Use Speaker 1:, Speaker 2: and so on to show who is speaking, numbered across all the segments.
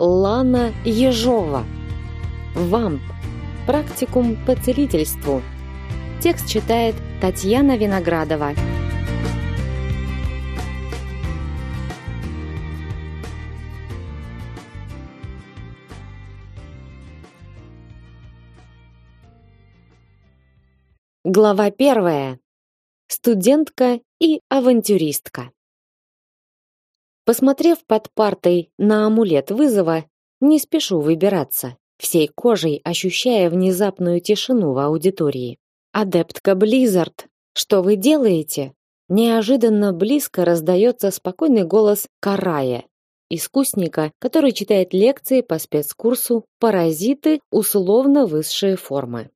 Speaker 1: Лана Ежова. Вамп. Практикум по целительству. Текст читает Татьяна Виноградова. Глава первая. Студентка и авантюристка. Посмотрев под партой на амулет вызова, не спешу выбираться, всей кожей ощущая внезапную тишину в аудитории. Адептка Близзард, что вы делаете? Неожиданно близко раздается спокойный голос Карая, искусника, который читает лекции по спецкурсу Паразиты условно высшие формы.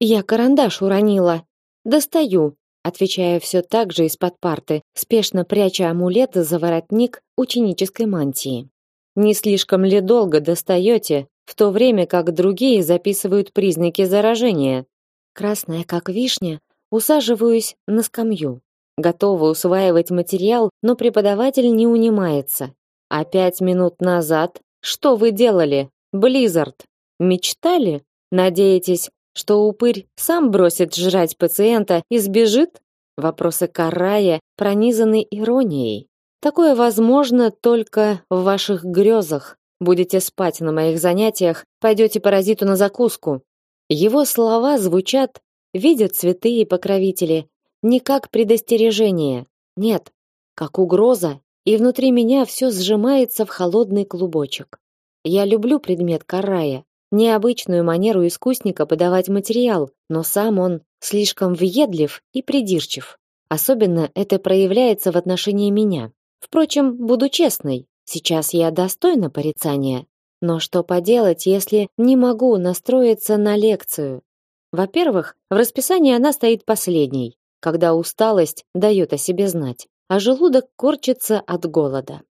Speaker 1: Я карандаш уронила. Достаю, отвечая все так же из-под парты, спешно пряча амулет за воротник ученической мантии. Не слишком ли долго достаете, в то время как другие записывают признаки заражения? Красная как вишня, усаживаюсь на скамью. Готова усваивать материал, но преподаватель не унимается. А пять минут назад что вы делали, Близзард? Мечтали? Надеетесь, что упырь сам бросит жрать пациента и сбежит? Вопросы Карая пронизаны иронией. Такое возможно только в ваших грезах. Будете спать на моих занятиях, пойдете паразиту на закуску. Его слова звучат, видят святые покровители, не как предостережение. Нет, как угроза, и внутри меня все сжимается в холодный клубочек. Я люблю предмет Карая, необычную манеру искусника подавать материал, но сам он слишком въедлив и придирчив. Особенно это проявляется в отношении меня. Впрочем, буду честной, сейчас я достойна порицания. Но что поделать, если не могу настроиться на лекцию? Во-первых, в расписании она стоит последней, когда усталость дает о себе знать, а желудок корчится от голода.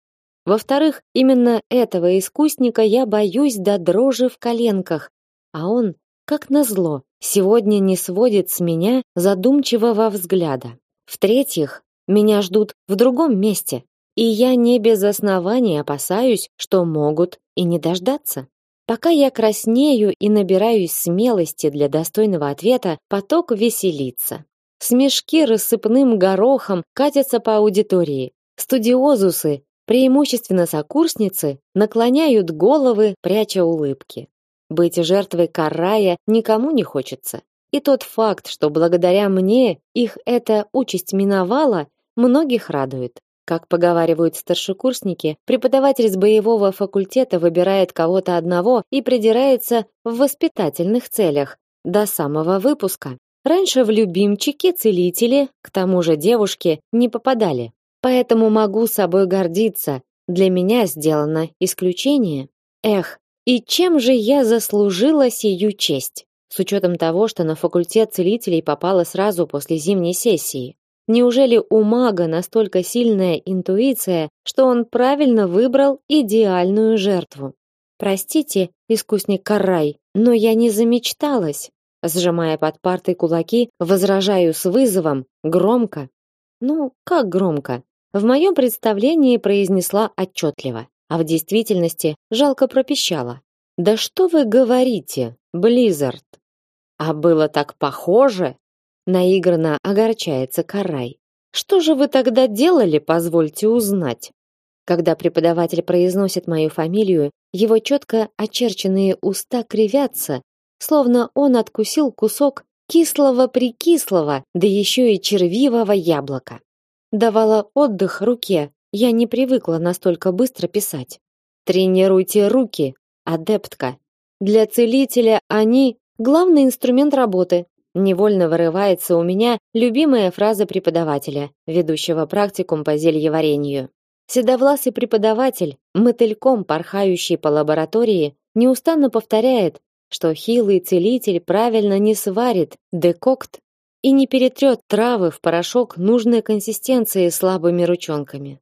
Speaker 1: Во-вторых, именно этого искусника я боюсь до дрожи в коленках, а он, как назло, сегодня не сводит с меня задумчивого взгляда. В-третьих, меня ждут в другом месте, и я не без оснований опасаюсь, что могут и не дождаться. Пока я краснею и набираюсь смелости для достойного ответа, поток веселится. Смешки рассыпным горохом катятся по аудитории. Студиозусы преимущественно сокурсницы, наклоняют головы, пряча улыбки. Быть жертвой карая никому не хочется. И тот факт, что благодаря мне их эта участь миновала, многих радует. Как поговаривают старшекурсники, преподаватель с боевого факультета выбирает кого-то одного и придирается в воспитательных целях до самого выпуска. Раньше в любимчики целители, к тому же девушки, не попадали. Поэтому могу собой гордиться. Для меня сделано исключение. Эх, и чем же я заслужила сию честь? С учетом того, что на факультет целителей попала сразу после зимней сессии. Неужели у мага настолько сильная интуиция, что он правильно выбрал идеальную жертву? Простите, искусник Карай, но я не замечталась. Сжимая под партой кулаки, возражаю с вызовом, громко. Ну, как громко? В моем представлении произнесла отчетливо, а в действительности жалко пропищала. Да что вы говорите, Близзард? А было так похоже, наигранно огорчается Карай. Что же вы тогда делали, позвольте узнать? Когда преподаватель произносит мою фамилию, его четко очерченные уста кривятся, словно он откусил кусок кислого-прикислого, да еще и червивого яблока давала отдых руке. Я не привыкла настолько быстро писать. Тренируйте руки, адептка. Для целителя они главный инструмент работы. Невольно вырывается у меня любимая фраза преподавателя, ведущего практикум по зельеварению. Седовласый преподаватель, мотыльком порхающий по лаборатории, неустанно повторяет, что хилый целитель правильно не сварит декокт и не перетрет травы в порошок нужной консистенции слабыми ручонками.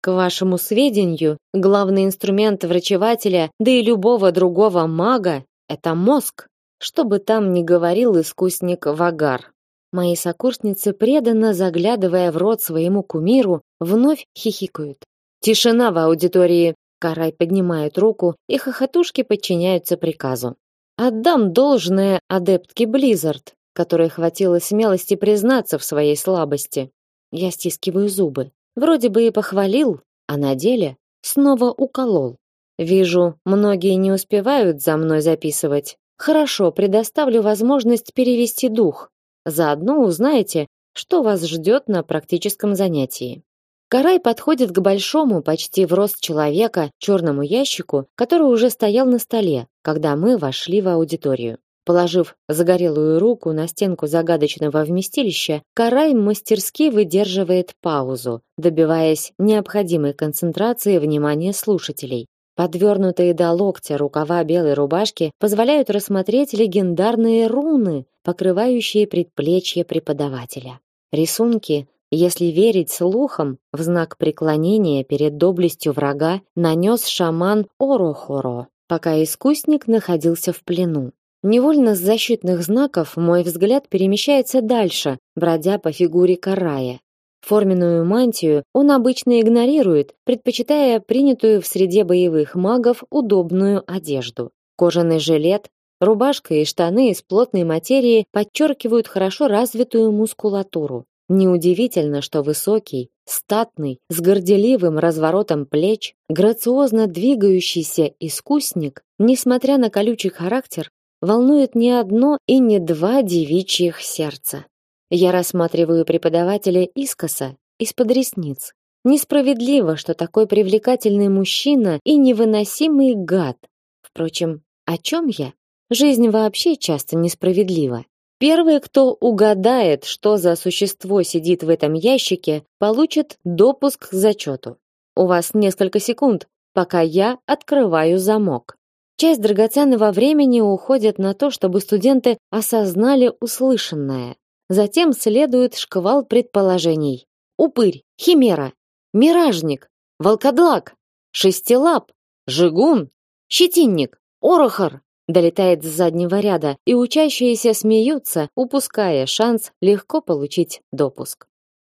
Speaker 1: К вашему сведению, главный инструмент врачевателя, да и любого другого мага это мозг, что бы там ни говорил искусник Вагар. Мои сокурсницы, преданно заглядывая в рот своему кумиру, вновь хихикают. Тишина в аудитории. Карай поднимает руку, и хохотушки подчиняются приказу. Отдам должное адептке Близзард, которой хватило смелости признаться в своей слабости. Я стискиваю зубы. Вроде бы и похвалил, а на деле снова уколол. Вижу, многие не успевают за мной записывать. Хорошо, предоставлю возможность перевести дух. Заодно узнаете, что вас ждет на практическом занятии. Карай подходит к большому, почти в рост человека, черному ящику, который уже стоял на столе, когда мы вошли в аудиторию. Положив загорелую руку на стенку загадочного вместилища, Карай мастерски выдерживает паузу, добиваясь необходимой концентрации внимания слушателей. Подвернутые до локтя рукава белой рубашки позволяют рассмотреть легендарные руны, покрывающие предплечье преподавателя. Рисунки если верить слухам, в знак преклонения перед доблестью врага нанес шаман Орохоро, пока искусник находился в плену. Невольно с защитных знаков мой взгляд перемещается дальше, бродя по фигуре Карая. Форменную мантию он обычно игнорирует, предпочитая принятую в среде боевых магов удобную одежду. Кожаный жилет, рубашка и штаны из плотной материи подчеркивают хорошо развитую мускулатуру. Неудивительно, что высокий, статный, с горделивым разворотом плеч, грациозно двигающийся искусник, несмотря на колючий характер, волнует не одно и не два девичьих сердца. Я рассматриваю преподавателя искоса, из-под ресниц. Несправедливо, что такой привлекательный мужчина и невыносимый гад. Впрочем, о чем я? Жизнь вообще часто несправедлива. Первый, кто угадает, что за существо сидит в этом ящике, получит допуск к зачету. У вас несколько секунд, пока я открываю замок. Часть драгоценного времени уходит на то, чтобы студенты осознали услышанное. Затем следует шквал предположений. Упырь, химера, миражник, волкодлак, шестилап, жигун, щетинник, орохор, долетает с заднего ряда, и учащиеся смеются, упуская шанс легко получить допуск.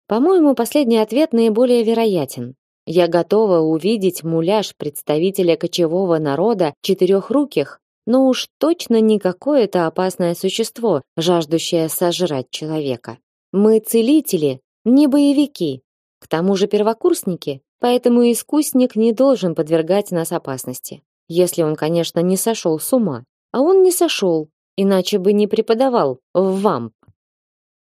Speaker 1: По-моему, последний ответ наиболее вероятен. Я готова увидеть муляж представителя кочевого народа четырехруких, но уж точно не какое-то опасное существо, жаждущее сожрать человека. Мы целители, не боевики. К тому же первокурсники, поэтому искусник не должен подвергать нас опасности. Если он, конечно, не сошел с ума. А он не сошел, иначе бы не преподавал в ВАМП.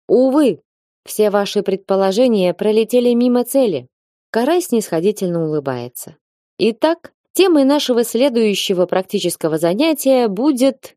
Speaker 1: Увы, все ваши предположения пролетели мимо цели. Карай снисходительно улыбается. Итак, темой нашего следующего практического занятия будет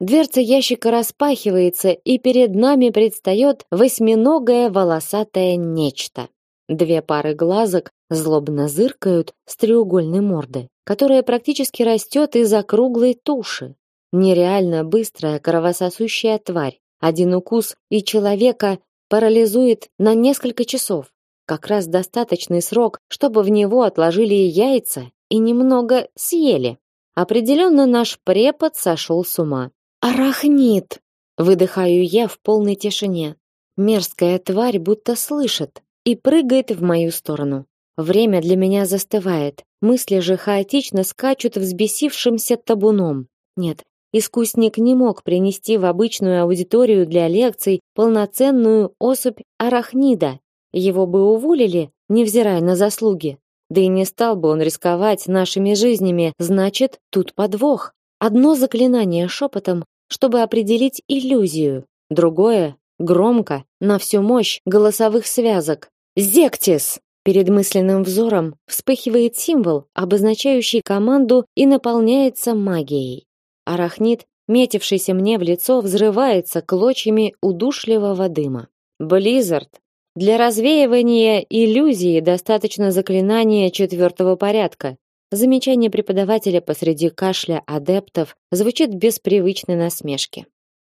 Speaker 1: Дверца ящика распахивается, и перед нами предстает восьминогое волосатое нечто. Две пары глазок злобно зыркают с треугольной морды которая практически растет из округлой туши. Нереально быстрая кровососущая тварь. Один укус и человека парализует на несколько часов. Как раз достаточный срок, чтобы в него отложили яйца и немного съели. Определенно наш препод сошел с ума. Арахнит! Выдыхаю я в полной тишине. Мерзкая тварь будто слышит и прыгает в мою сторону. Время для меня застывает. Мысли же хаотично скачут взбесившимся табуном. Нет, искусник не мог принести в обычную аудиторию для лекций полноценную особь арахнида. Его бы уволили, невзирая на заслуги. Да и не стал бы он рисковать нашими жизнями, значит, тут подвох. Одно заклинание шепотом, чтобы определить иллюзию. Другое громко, на всю мощь голосовых связок. Зектис! Перед мысленным взором вспыхивает символ, обозначающий команду и наполняется магией. Арахнит, метившийся мне в лицо, взрывается клочьями удушливого дыма. Близзард. Для развеивания иллюзии достаточно заклинания четвертого порядка. Замечание преподавателя посреди кашля адептов звучит без привычной насмешки.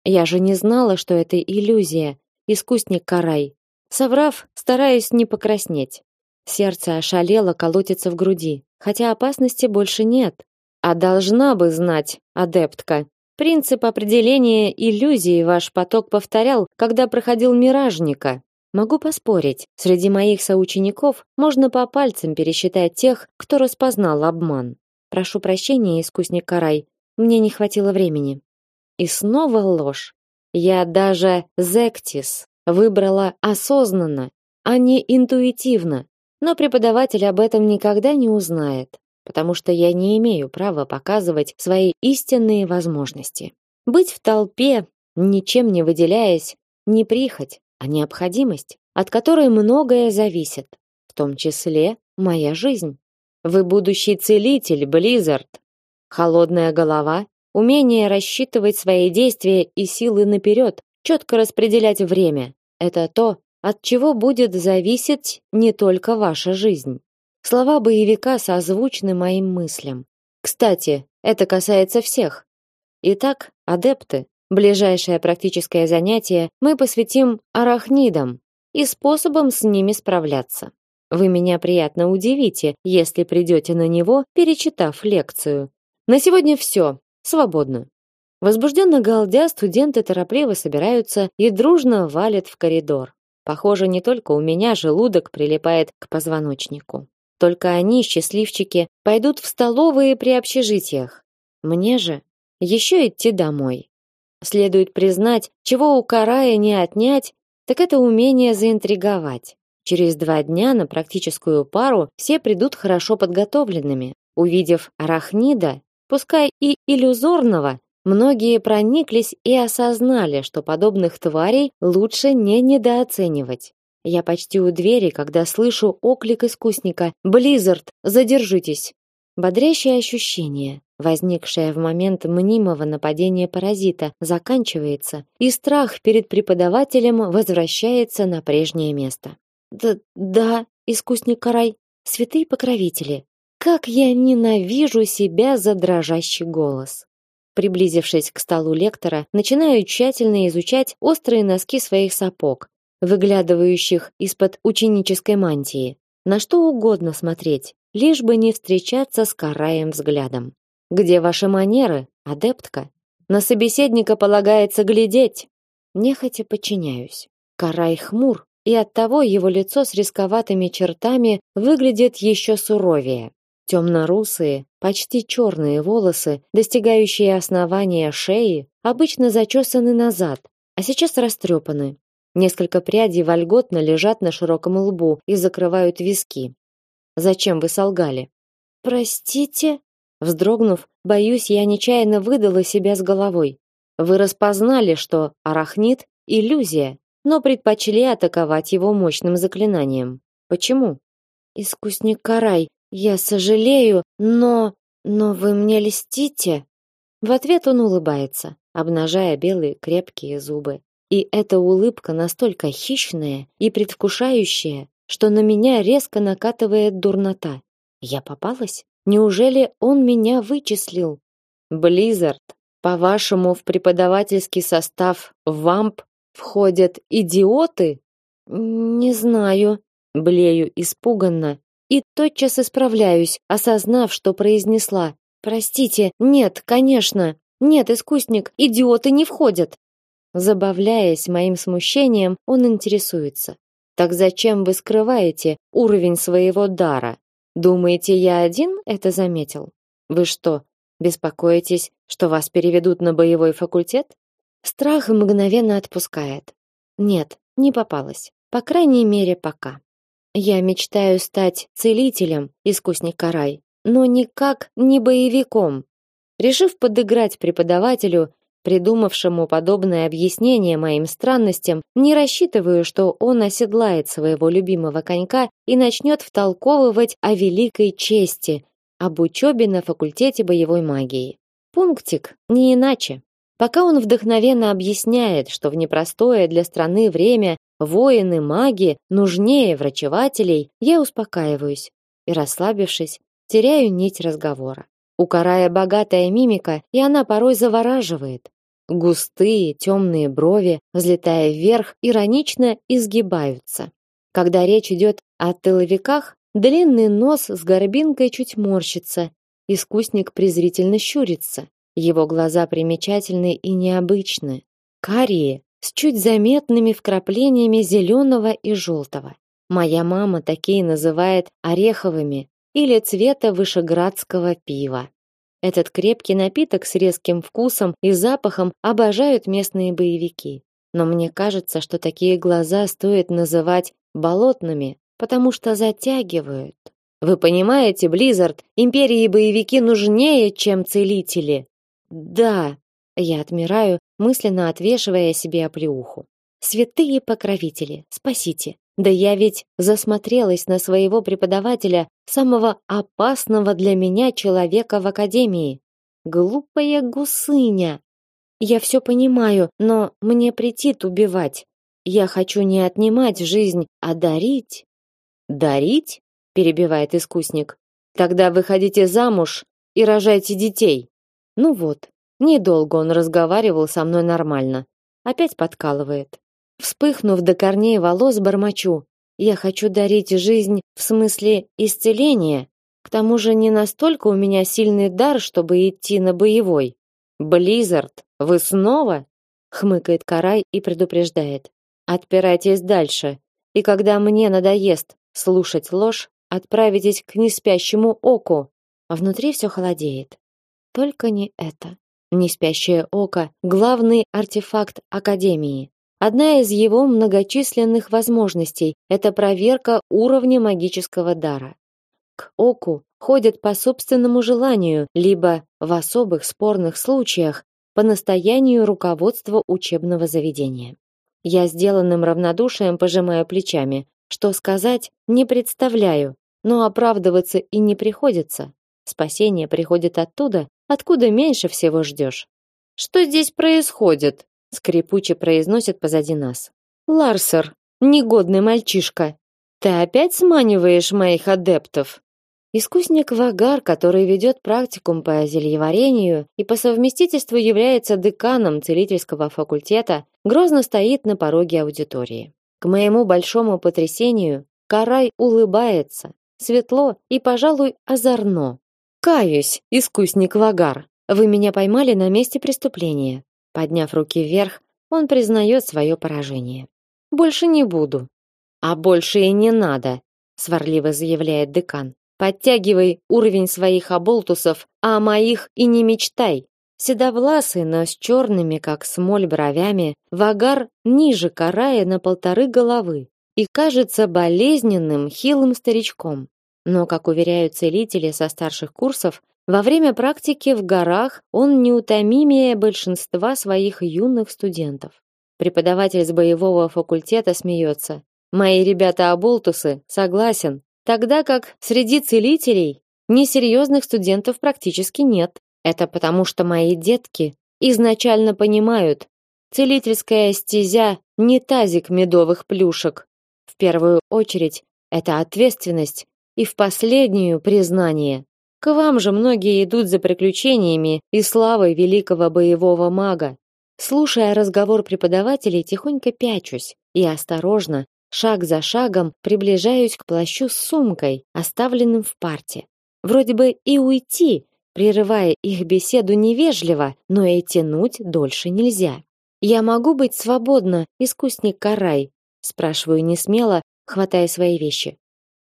Speaker 1: Я же не знала, что это иллюзия. Искусник Карай. Соврав, стараюсь не покраснеть. Сердце ошалело колотится в груди, хотя опасности больше нет. А должна бы знать, адептка. Принцип определения иллюзии ваш поток повторял, когда проходил миражника. Могу поспорить, среди моих соучеников можно по пальцам пересчитать тех, кто распознал обман. Прошу прощения, искусник Карай, мне не хватило времени. И снова ложь. Я даже Зектис выбрала осознанно, а не интуитивно. Но преподаватель об этом никогда не узнает, потому что я не имею права показывать свои истинные возможности. Быть в толпе, ничем не выделяясь, не прихоть, а необходимость, от которой многое зависит, в том числе моя жизнь. Вы будущий целитель, Близзард. Холодная голова, умение рассчитывать свои действия и силы наперед, четко распределять время это то, от чего будет зависеть не только ваша жизнь. Слова боевика созвучны моим мыслям. Кстати, это касается всех. Итак, адепты, Ближайшее практическое занятие мы посвятим арахнидам и способам с ними справляться. Вы меня приятно удивите, если придете на него, перечитав лекцию. На сегодня все. Свободно. Возбужденно галдя, студенты торопливо собираются и дружно валят в коридор. Похоже, не только у меня желудок прилипает к позвоночнику. Только они, счастливчики, пойдут в столовые при общежитиях. Мне же еще идти домой. Следует признать, чего у Карая не отнять, так это умение заинтриговать. Через два дня на практическую пару все придут хорошо подготовленными. Увидев арахнида, пускай и иллюзорного, многие прониклись и осознали, что подобных тварей лучше не недооценивать. Я почти у двери, когда слышу оклик искусника: "Близзард, задержитесь!" Бодрящее ощущение, возникшее в момент мнимого нападения паразита, заканчивается, и страх перед преподавателем возвращается на прежнее место. Да, да, искусник Карай, святые покровители, как я ненавижу себя за дрожащий голос. Приблизившись к столу лектора, начинаю тщательно изучать острые носки своих сапог, выглядывающих из-под ученической мантии. На что угодно смотреть, лишь бы не встречаться с Караем взглядом. Где ваши манеры, адептка? На собеседника полагается глядеть. Нехотя подчиняюсь. Карай хмур, и оттого его лицо с рисковатыми чертами выглядит еще суровее. Темно-русые, почти черные волосы, достигающие основания шеи, обычно зачесаны назад, а сейчас растрепаны. Несколько прядей вольготно лежат на широком лбу и закрывают виски. Зачем вы солгали? Простите, вздрогнув, боюсь, я нечаянно выдала себя с головой. Вы распознали, что арахнит иллюзия, но предпочли атаковать его мощным заклинанием. Почему? Искусник Карай, я сожалею, но но вы мне льстите. В ответ он улыбается, обнажая белые крепкие зубы. И эта улыбка настолько хищная и предвкушающая, что на меня резко накатывает дурнота. Я попалась? Неужели он меня вычислил? Близзард, по-вашему, в преподавательский состав ВАМП входят идиоты? Не знаю, блею испуганно тотчас исправляюсь, осознав, что произнесла. Простите, нет, конечно. Нет, искусник, идиоты не входят. Забавляясь моим смущением, он интересуется: так зачем вы скрываете уровень своего дара? Думаете, я один это заметил? Вы что, беспокоитесь, что вас переведут на боевой факультет? Страх мгновенно отпускает. Нет, не попалась. По крайней мере, пока. Я мечтаю стать целителем, искусник Карай, но никак не боевиком. Решив подыграть преподавателю, придумавшему подобное объяснение моим странностям, не рассчитываю, что он оседлает своего любимого конька и начнет втолковывать о великой чести, об учебе на факультете боевой магии. Пунктик, не иначе. Пока он вдохновенно объясняет, что в непростое для страны время воины, маги нужнее врачевателей, я успокаиваюсь и, расслабившись, теряю нить разговора. У Карая богатая мимика, и она порой завораживает. Густые темные брови, взлетая вверх, иронично изгибаются. Когда речь идет о тыловиках, длинный нос с горбинкой чуть морщится, искусник презрительно щурится. Его глаза примечательны и необычны. Карие, с чуть заметными вкраплениями зеленого и желтого. Моя мама такие называет ореховыми или цвета вышеградского пива. Этот крепкий напиток с резким вкусом и запахом обожают местные боевики. Но мне кажется, что такие глаза стоит называть болотными, потому что затягивают. Вы понимаете, Близзард, империи боевики нужнее, чем целители. Да, я отмираю, мысленно отвешивая себе оплеуху. Святые покровители, спасите. Да я ведь засмотрелась на своего преподавателя, самого опасного для меня человека в академии. Глупая гусыня. Я все понимаю, но мне претит убивать. Я хочу не отнимать жизнь, а дарить. Дарить? перебивает искусник. Тогда выходите замуж и рожайте детей. Ну вот, недолго он разговаривал со мной нормально. Опять подкалывает. Вспыхнув до корней волос, бормочу: "Я хочу дарить жизнь в смысле исцеления. К тому же не настолько у меня сильный дар, чтобы идти на боевой". Близзард, вы снова? хмыкает Карай и предупреждает: "Отпирайтесь дальше, и когда мне надоест слушать ложь, отправитесь к неспящему оку". А внутри все холодеет. Только не это. Неспящее око главный артефакт академии. Одна из его многочисленных возможностей это проверка уровня магического дара. К оку ходят по собственному желанию, либо в особых спорных случаях по настоянию руководства учебного заведения. Я сделанным равнодушием пожимаю плечами. Что сказать, не представляю, но оправдываться и не приходится. Спасение приходит оттуда, откуда меньше всего ждешь. Что здесь происходит? скрипуче произносит позади нас. Ларсер, негодный мальчишка, ты опять сманиваешь моих адептов. Искусник Вагар, который ведет практикум по зельеварению и по совместительству является деканом целительского факультета, грозно стоит на пороге аудитории. К моему большому потрясению, Карай улыбается, светло и, пожалуй, озорно. Каюсь, искусник Вагар. Вы меня поймали на месте преступления. Подняв руки вверх, он признает свое поражение. Больше не буду. А больше и не надо, сварливо заявляет декан. Подтягивай уровень своих оболтусов, а о моих и не мечтай. Седовласый, но с черными, как смоль, бровями, вагар ниже карая на полторы головы и кажется болезненным, хилым старичком. Но, как уверяют целители со старших курсов, во время практики в горах он неутомимее большинства своих юных студентов. Преподаватель с боевого факультета смеется. Мои ребята оболтусы, согласен. Тогда как среди целителей несерьезных студентов практически нет. Это потому, что мои детки изначально понимают, целительская стезя не тазик медовых плюшек. В первую очередь это ответственность и в последнюю признание. К вам же многие идут за приключениями и славой великого боевого мага. Слушая разговор преподавателей, тихонько пячусь и осторожно, шаг за шагом, приближаюсь к плащу с сумкой, оставленным в парте. Вроде бы и уйти, прерывая их беседу невежливо, но и тянуть дольше нельзя. Я могу быть свободна, искусник Карай, спрашиваю не смело, хватая свои вещи.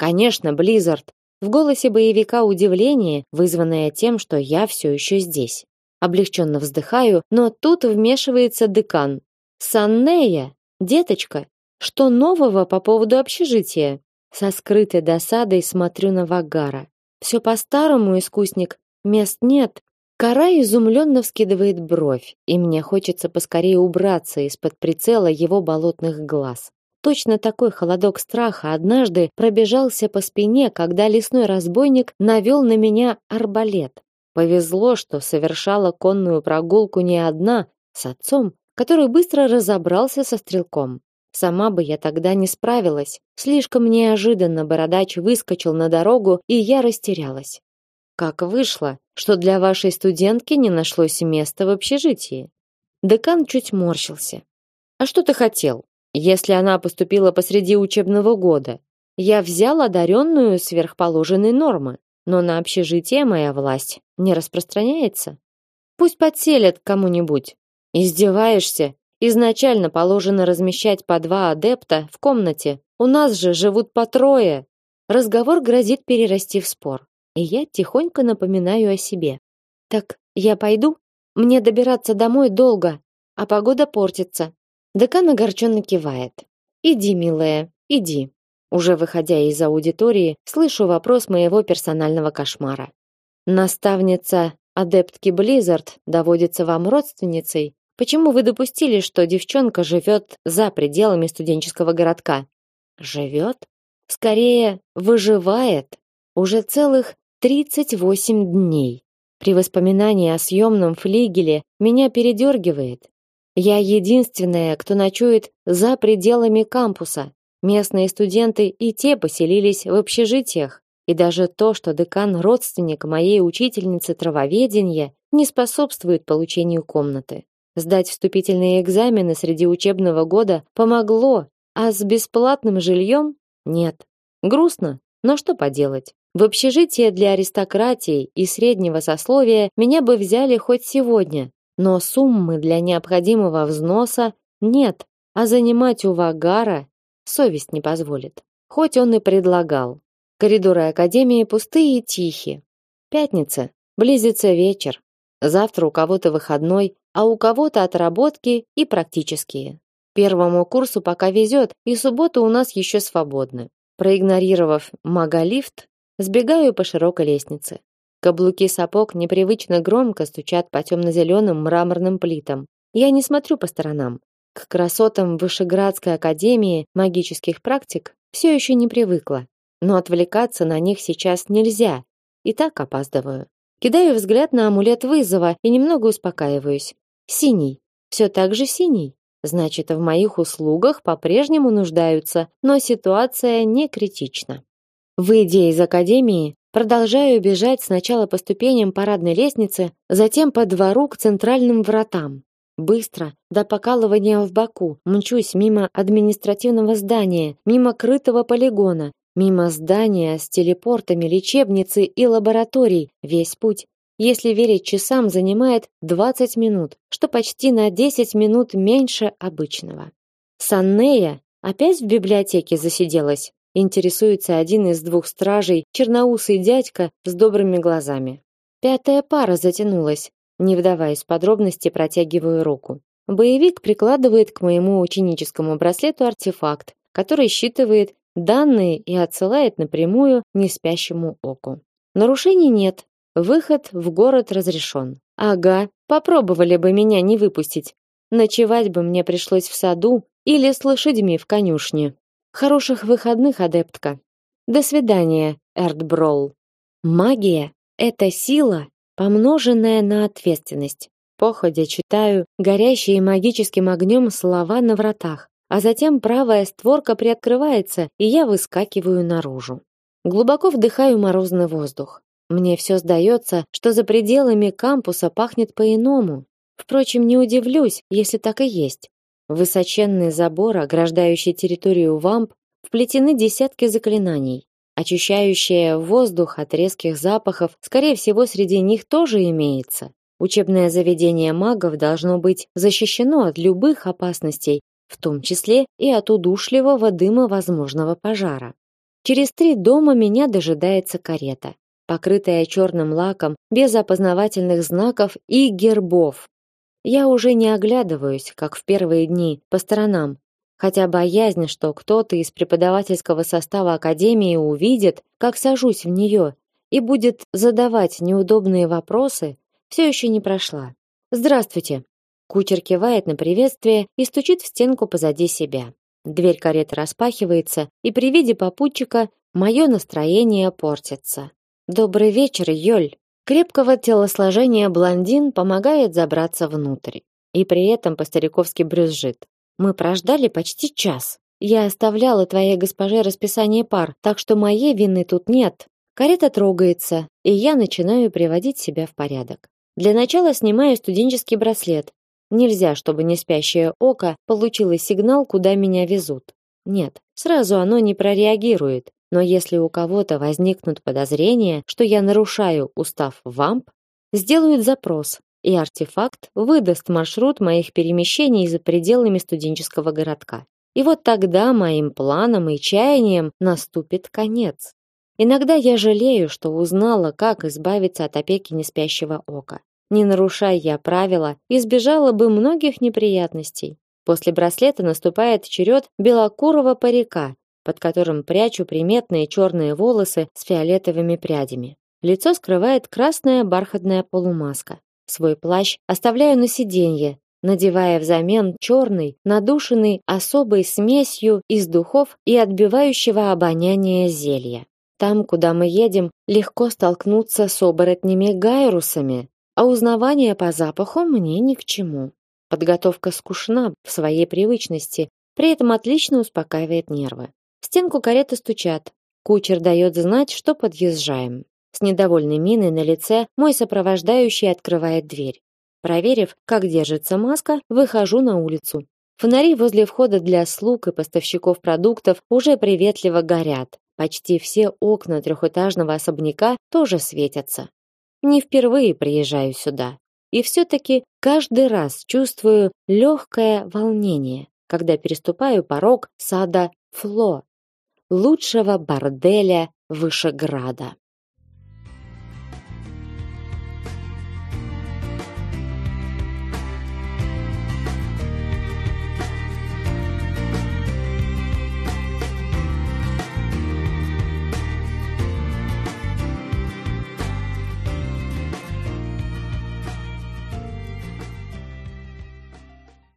Speaker 1: Конечно, Близзард, в голосе боевика удивление, вызванное тем, что я все еще здесь. Облегченно вздыхаю, но тут вмешивается декан. Саннея, деточка, что нового по поводу общежития? Со скрытой досадой смотрю на Вагара. Все по-старому, искусник. Мест нет. Кара изумленно вскидывает бровь, и мне хочется поскорее убраться из-под прицела его болотных глаз. Точно такой холодок страха однажды пробежался по спине, когда лесной разбойник навел на меня арбалет. Повезло, что совершала конную прогулку не одна, с отцом, который быстро разобрался со стрелком. Сама бы я тогда не справилась. Слишком неожиданно бородач выскочил на дорогу, и я растерялась. Как вышло, что для вашей студентки не нашлось места в общежитии? Декан чуть морщился. А что ты хотел? Если она поступила посреди учебного года, я взял одаренную сверхположенной нормы, но на общежитие моя власть не распространяется. Пусть подселят кому-нибудь. Издеваешься? Изначально положено размещать по два адепта в комнате. У нас же живут по трое. Разговор грозит перерасти в спор. И я тихонько напоминаю о себе. Так, я пойду? Мне добираться домой долго, а погода портится. Декан огорченно кивает. Иди, милая, иди. Уже выходя из аудитории, слышу вопрос моего персонального кошмара. Наставница адептки Близзард доводится вам родственницей? Почему вы допустили, что девчонка живет за пределами студенческого городка? Живет? Скорее, выживает. Уже целых 38 дней. При воспоминании о съемном флигеле меня передергивает. Я единственная, кто ночует за пределами кампуса. Местные студенты и те поселились в общежитиях. И даже то, что декан родственник моей учительницы травоведения, не способствует получению комнаты. Сдать вступительные экзамены среди учебного года помогло, а с бесплатным жильем нет. Грустно, но что поделать? В общежитие для аристократии и среднего сословия меня бы взяли хоть сегодня, но суммы для необходимого взноса нет, а занимать у Вагара совесть не позволит. Хоть он и предлагал. Коридоры академии пустые и тихие. Пятница, близится вечер. Завтра у кого-то выходной, а у кого-то отработки и практические. Первому курсу пока везет, и суббота у нас еще свободны. Проигнорировав маголифт, Сбегаю по широкой лестнице. Каблуки сапог непривычно громко стучат по темно-зеленым мраморным плитам. Я не смотрю по сторонам. К красотам Вышеградской академии магических практик все еще не привыкла, но отвлекаться на них сейчас нельзя. И так опаздываю. Кидаю взгляд на амулет вызова и немного успокаиваюсь. Синий. Все так же синий. Значит, в моих услугах по-прежнему нуждаются, но ситуация не критична. Выйдя из академии, продолжаю бежать сначала по ступеням парадной лестницы, затем по двору к центральным вратам. Быстро, до покалывания в боку, мчусь мимо административного здания, мимо крытого полигона, мимо здания с телепортами, лечебницы и лабораторий. Весь путь, если верить часам, занимает 20 минут, что почти на 10 минут меньше обычного. Саннея опять в библиотеке засиделась. Интересуется один из двух стражей, черноусый дядька с добрыми глазами. Пятая пара затянулась. Не вдаваясь в подробности, протягиваю руку. Боевик прикладывает к моему ученическому браслету артефакт, который считывает данные и отсылает напрямую неспящему оку. Нарушений нет. Выход в город разрешен. Ага, попробовали бы меня не выпустить. Ночевать бы мне пришлось в саду или с лошадьми в конюшне. Хороших выходных, адептка. До свидания, Эрдброл. Магия это сила, помноженная на ответственность. Походя читаю горящие магическим огнем слова на вратах, а затем правая створка приоткрывается, и я выскакиваю наружу. Глубоко вдыхаю морозный воздух. Мне все сдается, что за пределами кампуса пахнет по-иному. Впрочем, не удивлюсь, если так и есть. Высоченный забор, ограждающий территорию вамп, вплетены десятки заклинаний. Очищающее воздух от резких запахов, скорее всего, среди них тоже имеется. Учебное заведение магов должно быть защищено от любых опасностей, в том числе и от удушливого дыма возможного пожара. Через три дома меня дожидается карета, покрытая черным лаком, без опознавательных знаков и гербов, я уже не оглядываюсь, как в первые дни, по сторонам, хотя боязнь, что кто-то из преподавательского состава академии увидит, как сажусь в нее и будет задавать неудобные вопросы, все еще не прошла. Здравствуйте. Кучер кивает на приветствие и стучит в стенку позади себя. Дверь кареты распахивается, и при виде попутчика мое настроение портится. Добрый вечер, Йоль. Крепкого телосложения блондин помогает забраться внутрь. И при этом по-стариковски брюзжит. Мы прождали почти час. Я оставляла твоей госпоже расписание пар, так что моей вины тут нет. Карета трогается, и я начинаю приводить себя в порядок. Для начала снимаю студенческий браслет. Нельзя, чтобы не спящее око получило сигнал, куда меня везут. Нет, сразу оно не прореагирует, но если у кого-то возникнут подозрения, что я нарушаю устав ВАМП, сделают запрос, и артефакт выдаст маршрут моих перемещений за пределами студенческого городка. И вот тогда моим планам и чаяниям наступит конец. Иногда я жалею, что узнала, как избавиться от опеки неспящего ока. Не нарушая я правила, избежала бы многих неприятностей. После браслета наступает черед белокурого парика, под которым прячу приметные черные волосы с фиолетовыми прядями. Лицо скрывает красная бархатная полумаска. Свой плащ оставляю на сиденье, надевая взамен черный, надушенный особой смесью из духов и отбивающего обоняние зелья. Там, куда мы едем, легко столкнуться с оборотнями-гайрусами, а узнавание по запаху мне ни к чему. Подготовка скучна в своей привычности, при этом отлично успокаивает нервы. В стенку кареты стучат. Кучер дает знать, что подъезжаем. С недовольной миной на лице мой сопровождающий открывает дверь. Проверив, как держится маска, выхожу на улицу. Фонари возле входа для слуг и поставщиков продуктов уже приветливо горят. Почти все окна трехэтажного особняка тоже светятся. Не впервые приезжаю сюда. И все-таки каждый раз чувствую легкое волнение, когда переступаю порог сада Фло, лучшего борделя Вышеграда.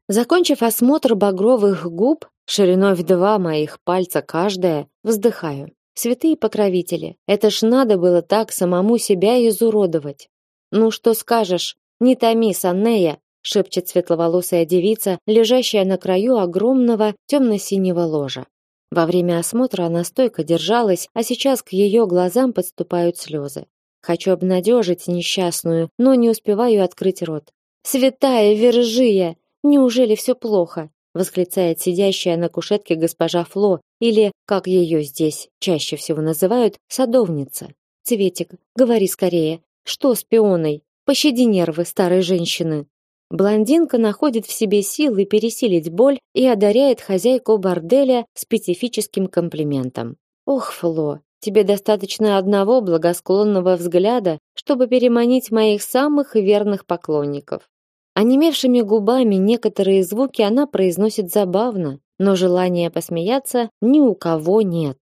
Speaker 1: Закончив осмотр багровых губ, шириной в два моих пальца каждая, вздыхаю. Святые покровители, это ж надо было так самому себя изуродовать. Ну что скажешь, не томи, Саннея, шепчет светловолосая девица, лежащая на краю огромного темно-синего ложа. Во время осмотра она стойко держалась, а сейчас к ее глазам подступают слезы. Хочу обнадежить несчастную, но не успеваю открыть рот. Святая Вержия, Неужели все плохо? восклицает сидящая на кушетке госпожа Фло или, как ее здесь чаще всего называют, садовница. Цветик, говори скорее, что с пионой? Пощади нервы старой женщины. Блондинка находит в себе силы пересилить боль и одаряет хозяйку борделя специфическим комплиментом. Ох, Фло, тебе достаточно одного благосклонного взгляда, чтобы переманить моих самых верных поклонников. Онемевшими губами некоторые звуки она произносит забавно, но желания посмеяться ни у кого нет.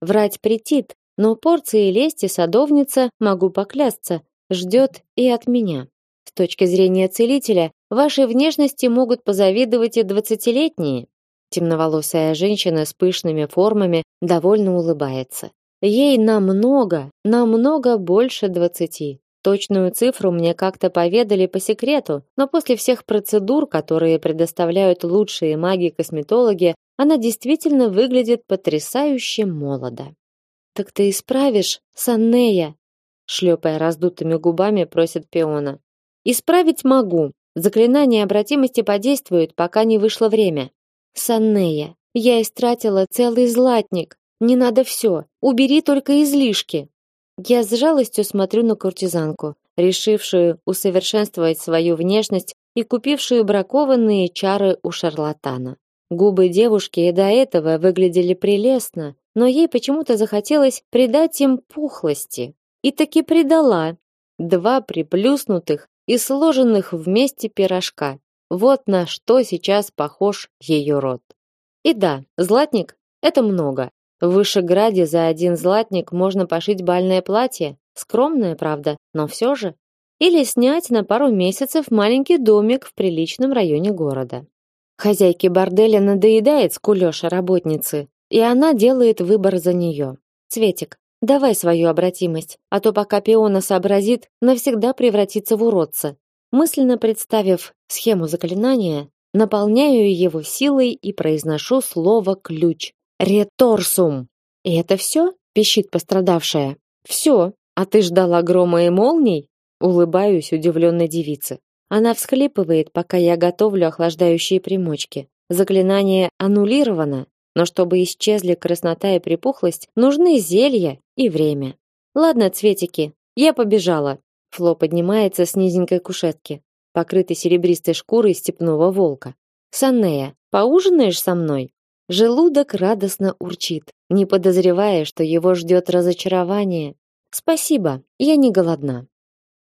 Speaker 1: Врать претит, но порции лести садовница, могу поклясться, ждет и от меня. С точки зрения целителя, вашей внешности могут позавидовать и двадцатилетние. Темноволосая женщина с пышными формами довольно улыбается. Ей намного, намного больше двадцати. Точную цифру мне как-то поведали по секрету, но после всех процедур, которые предоставляют лучшие маги-косметологи, она действительно выглядит потрясающе молодо. Так ты исправишь, Саннея, шлепая раздутыми губами, просит Пиона. Исправить могу. Заклинание обратимости подействует, пока не вышло время. Саннея, я истратила целый златник. Не надо все. Убери только излишки. Я с жалостью смотрю на куртизанку, решившую усовершенствовать свою внешность и купившую бракованные чары у шарлатана. Губы девушки и до этого выглядели прелестно, но ей почему-то захотелось придать им пухлости. И таки придала. Два приплюснутых и сложенных вместе пирожка. Вот на что сейчас похож ее рот. И да, златник это много, в Вышеграде за один златник можно пошить бальное платье, скромное, правда, но все же. Или снять на пару месяцев маленький домик в приличном районе города. Хозяйке борделя надоедает скулёша работницы, и она делает выбор за нее. Цветик, давай свою обратимость, а то пока пиона сообразит, навсегда превратится в уродца. Мысленно представив схему заклинания, наполняю его силой и произношу слово ключ. Реторсум. И это все? пищит пострадавшая. Все. А ты ждала грома и молний? Улыбаюсь удивленной девице. Она всхлипывает, пока я готовлю охлаждающие примочки. Заклинание аннулировано, но чтобы исчезли краснота и припухлость, нужны зелья и время. Ладно, цветики, я побежала. Фло поднимается с низенькой кушетки, покрытой серебристой шкурой степного волка. Саннея, поужинаешь со мной? Желудок радостно урчит, не подозревая, что его ждет разочарование. Спасибо, я не голодна.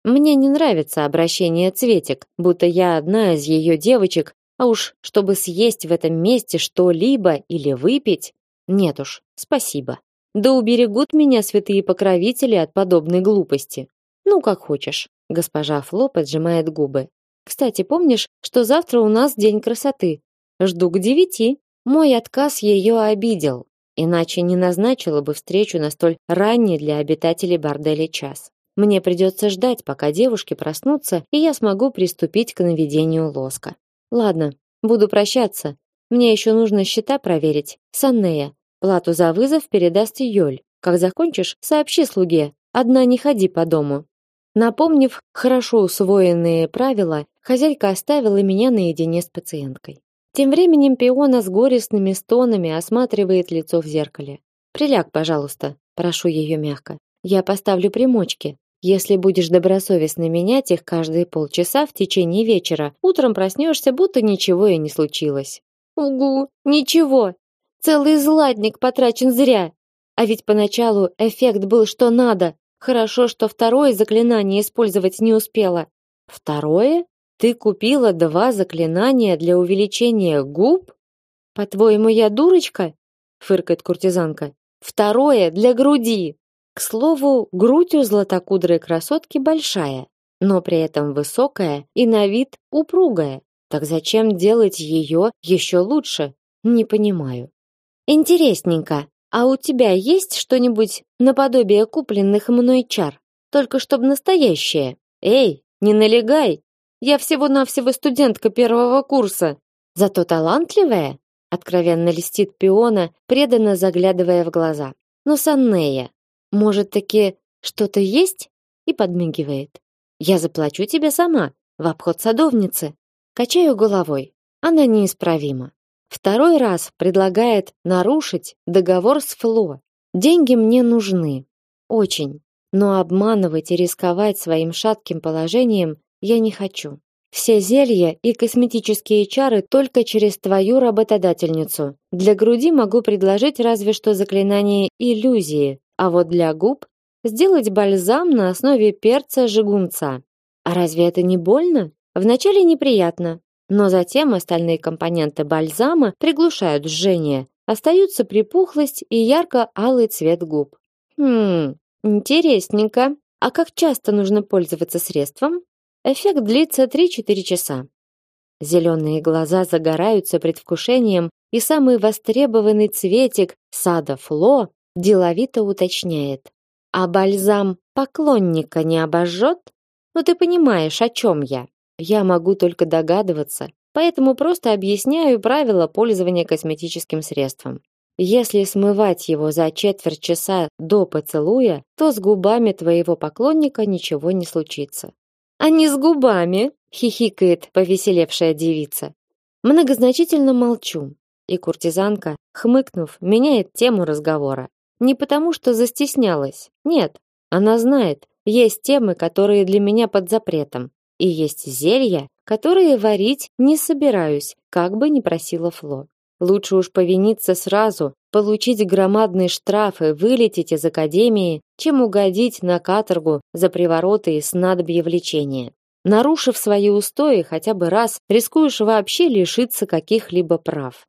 Speaker 1: Мне не нравится обращение Цветик, будто я одна из ее девочек, а уж чтобы съесть в этом месте что-либо или выпить, нет уж, спасибо. Да уберегут меня святые покровители от подобной глупости. Ну, как хочешь. Госпожа Фло поджимает губы. Кстати, помнишь, что завтра у нас день красоты? Жду к девяти. Мой отказ ее обидел, иначе не назначила бы встречу на столь ранний для обитателей борделя час. Мне придется ждать, пока девушки проснутся, и я смогу приступить к наведению лоска. Ладно, буду прощаться. Мне еще нужно счета проверить. Саннея, плату за вызов передаст Йоль. Как закончишь, сообщи слуге. Одна не ходи по дому. Напомнив хорошо усвоенные правила, хозяйка оставила меня наедине с пациенткой. Тем временем Пиона с горестными стонами осматривает лицо в зеркале. «Приляг, пожалуйста», – прошу ее мягко. «Я поставлю примочки. Если будешь добросовестно менять их каждые полчаса в течение вечера, утром проснешься, будто ничего и не случилось. Угу, ничего. Целый златник потрачен зря. А ведь поначалу эффект был что надо. Хорошо, что второе заклинание использовать не успела. Второе? Ты купила два заклинания для увеличения губ? По-твоему, я дурочка? фыркает куртизанка. Второе для груди. К слову, грудь у златокудрой красотки большая, но при этом высокая и на вид упругая. Так зачем делать ее еще лучше? Не понимаю. Интересненько. А у тебя есть что-нибудь наподобие купленных мной чар? Только чтобы настоящее. Эй, не налегай. Я всего-навсего студентка первого курса. Зато талантливая, откровенно листит пиона, преданно заглядывая в глаза. Но Саннея, может, таки что-то есть? И подмигивает. Я заплачу тебе сама, в обход садовницы. Качаю головой. Она неисправима. Второй раз предлагает нарушить договор с Фло. Деньги мне нужны. Очень. Но обманывать и рисковать своим шатким положением я не хочу. Все зелья и косметические чары только через твою работодательницу. Для груди могу предложить разве что заклинание иллюзии, а вот для губ сделать бальзам на основе перца жигунца. А разве это не больно? Вначале неприятно, но затем остальные компоненты бальзама приглушают жжение, остаются припухлость и ярко-алый цвет губ. Хм, интересненько. А как часто нужно пользоваться средством? Эффект длится 3-4 часа. Зеленые глаза загораются предвкушением, и самый востребованный цветик сада Фло деловито уточняет. А бальзам поклонника не обожжет? Ну ты понимаешь, о чем я. Я могу только догадываться, поэтому просто объясняю правила пользования косметическим средством. Если смывать его за четверть часа до поцелуя, то с губами твоего поклонника ничего не случится. А не с губами, хихикает повеселевшая девица. Многозначительно молчу, и куртизанка, хмыкнув, меняет тему разговора. Не потому, что застеснялась. Нет, она знает, есть темы, которые для меня под запретом, и есть зелья, которые варить не собираюсь, как бы ни просила Фло. Лучше уж повиниться сразу, получить громадный штраф и вылететь из академии, чем угодить на каторгу за привороты и снадобье влечения. Нарушив свои устои хотя бы раз, рискуешь вообще лишиться каких-либо прав.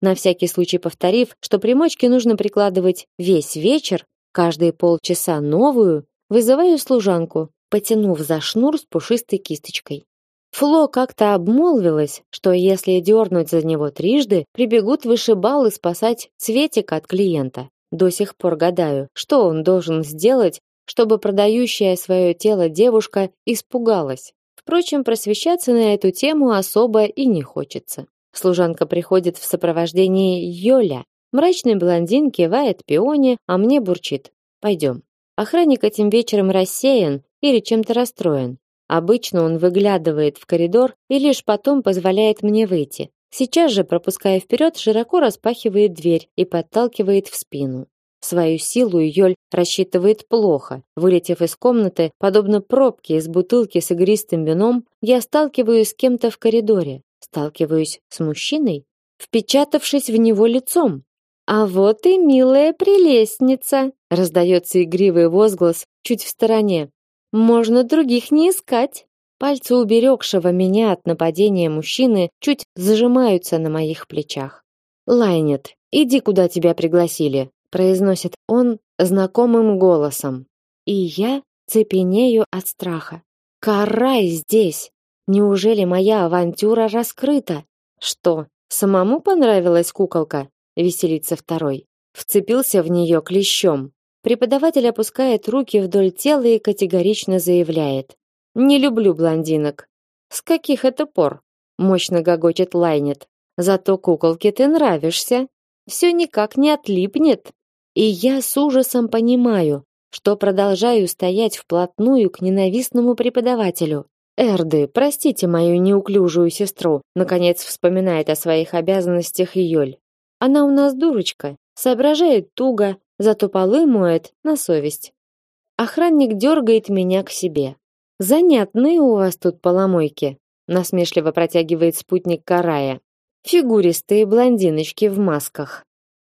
Speaker 1: На всякий случай повторив, что примочки нужно прикладывать весь вечер, каждые полчаса новую, вызываю служанку, потянув за шнур с пушистой кисточкой. Фло как-то обмолвилась, что если дернуть за него трижды, прибегут вышибалы спасать Цветика от клиента. До сих пор гадаю, что он должен сделать, чтобы продающая свое тело девушка испугалась. Впрочем, просвещаться на эту тему особо и не хочется. Служанка приходит в сопровождении Йоля. Мрачный блондин кивает пионе, а мне бурчит. Пойдем. Охранник этим вечером рассеян или чем-то расстроен. Обычно он выглядывает в коридор и лишь потом позволяет мне выйти. Сейчас же, пропуская вперед, широко распахивает дверь и подталкивает в спину. Свою силу Йоль рассчитывает плохо. Вылетев из комнаты, подобно пробке из бутылки с игристым вином, я сталкиваюсь с кем-то в коридоре. Сталкиваюсь с мужчиной, впечатавшись в него лицом. А вот и милая прелестница, раздается игривый возглас чуть в стороне. Можно других не искать. Пальцы уберегшего меня от нападения мужчины чуть зажимаются на моих плечах. Лайнет, иди куда тебя пригласили, произносит он знакомым голосом. И я цепенею от страха. Карай здесь. Неужели моя авантюра раскрыта? Что, самому понравилась куколка? Веселится второй. Вцепился в нее клещом. Преподаватель опускает руки вдоль тела и категорично заявляет: "Не люблю блондинок". С каких это пор? Мощно гогочет Лайнет. Зато куколке ты нравишься. Все никак не отлипнет. И я с ужасом понимаю, что продолжаю стоять вплотную к ненавистному преподавателю. Эрды, простите мою неуклюжую сестру, наконец вспоминает о своих обязанностях Йоль. Она у нас дурочка, соображает туго, зато полы моет на совесть. Охранник дергает меня к себе. Занятные у вас тут поломойки, насмешливо протягивает спутник Карая. Фигуристые блондиночки в масках.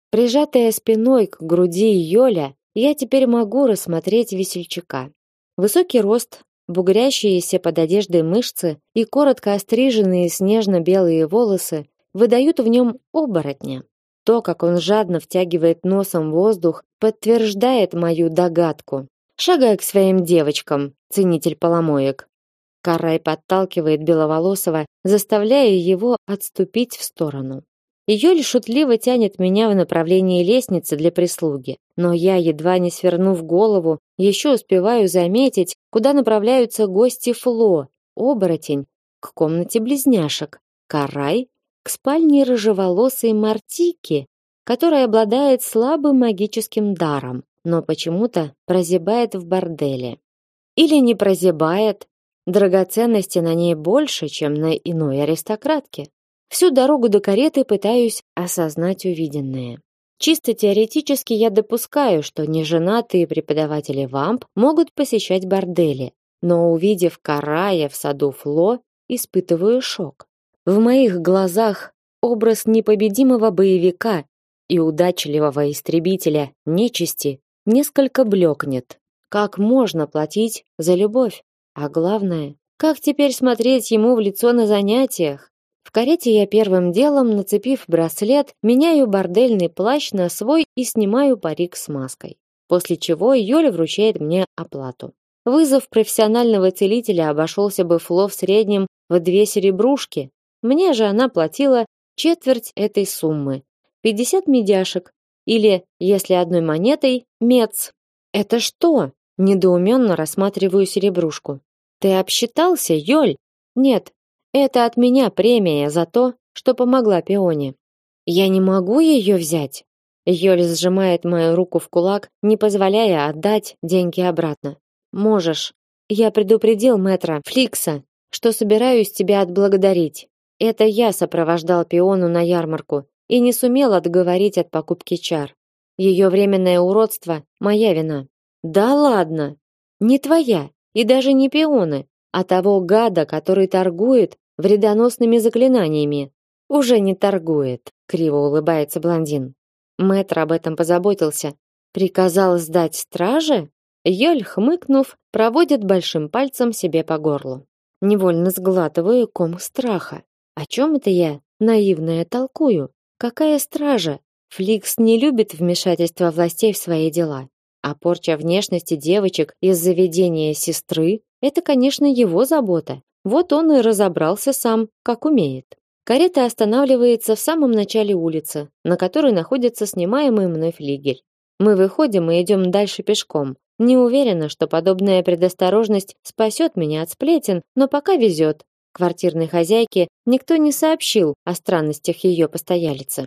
Speaker 1: Прижатая спиной к груди Йоля, я теперь могу рассмотреть весельчака. Высокий рост, бугрящиеся под одеждой мышцы и коротко остриженные снежно-белые волосы выдают в нем оборотня. То, как он жадно втягивает носом воздух, подтверждает мою догадку. Шагай к своим девочкам, ценитель поломоек. Карай подталкивает Беловолосова, заставляя его отступить в сторону. Йоль шутливо тянет меня в направлении лестницы для прислуги, но я, едва не свернув голову, еще успеваю заметить, куда направляются гости Фло, оборотень, к комнате близняшек, Карай, к спальне рыжеволосой Мартики, которая обладает слабым магическим даром, но почему-то прозябает в борделе. Или не прозябает, драгоценности на ней больше, чем на иной аристократке. Всю дорогу до кареты пытаюсь осознать увиденное. Чисто теоретически я допускаю, что неженатые преподаватели ВАМП могут посещать бордели, но увидев Карая в саду Фло, испытываю шок. В моих глазах образ непобедимого боевика и удачливого истребителя нечисти несколько блекнет. Как можно платить за любовь? А главное, как теперь смотреть ему в лицо на занятиях? В карете я первым делом, нацепив браслет, меняю бордельный плащ на свой и снимаю парик с маской. После чего Юля вручает мне оплату. Вызов профессионального целителя обошелся бы Фло в среднем в две серебрушки. Мне же она платила четверть этой суммы. 50 медяшек. Или, если одной монетой, мец. Это что? Недоуменно рассматриваю серебрушку. Ты обсчитался, Йоль? Нет, это от меня премия за то, что помогла Пионе. Я не могу ее взять. Йоли сжимает мою руку в кулак, не позволяя отдать деньги обратно. Можешь. Я предупредил метра Фликса, что собираюсь тебя отблагодарить. Это я сопровождал Пиону на ярмарку и не сумел отговорить от покупки чар. Ее временное уродство моя вина. Да ладно. Не твоя и даже не Пионы, а того гада, который торгует вредоносными заклинаниями. Уже не торгует, криво улыбается блондин. Мэтр об этом позаботился. Приказал сдать страже? Йоль, хмыкнув, проводит большим пальцем себе по горлу. Невольно сглатываю ком страха. О чем это я, наивная, толкую? Какая стража? Фликс не любит вмешательства властей в свои дела. А порча внешности девочек из заведения сестры – это, конечно, его забота. Вот он и разобрался сам, как умеет. Карета останавливается в самом начале улицы, на которой находится снимаемый мной флигель. Мы выходим и идем дальше пешком. Не уверена, что подобная предосторожность спасет меня от сплетен, но пока везет. Квартирной хозяйке никто не сообщил о странностях ее постоялицы.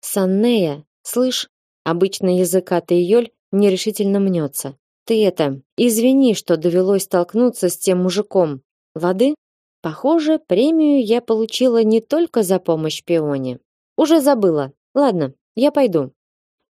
Speaker 1: Саннея, слышь, обычно языкатый Йоль нерешительно мнется. Ты это, извини, что довелось столкнуться с тем мужиком. Воды? Похоже, премию я получила не только за помощь пионе. Уже забыла. Ладно, я пойду.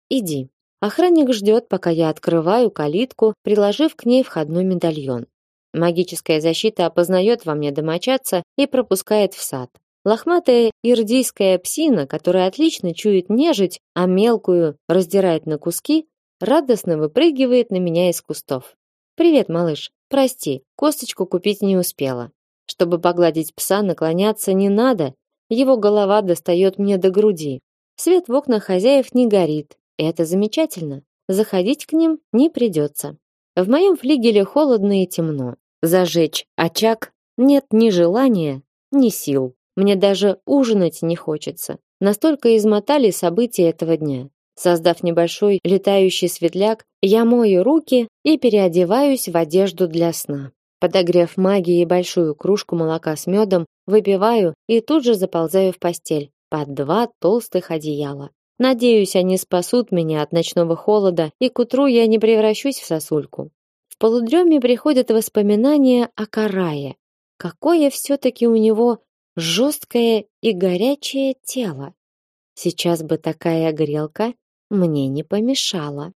Speaker 1: Иди. Охранник ждет, пока я открываю калитку, приложив к ней входной медальон. Магическая защита опознает во мне домочадца и пропускает в сад. Лохматая ирдийская псина, которая отлично чует нежить, а мелкую раздирает на куски, радостно выпрыгивает на меня из кустов. Привет, малыш. Прости, косточку купить не успела. Чтобы погладить пса, наклоняться не надо. Его голова достает мне до груди. Свет в окнах хозяев не горит. Это замечательно. Заходить к ним не придется. В моем флигеле холодно и темно. Зажечь очаг нет ни желания, ни сил. Мне даже ужинать не хочется. Настолько измотали события этого дня. Создав небольшой летающий светляк, я мою руки и переодеваюсь в одежду для сна. Подогрев магией большую кружку молока с медом, выпиваю и тут же заползаю в постель под два толстых одеяла. Надеюсь, они спасут меня от ночного холода, и к утру я не превращусь в сосульку. В полудреме приходят воспоминания о Карае. Какое все-таки у него жесткое и горячее тело. Сейчас бы такая грелка мне не помешала.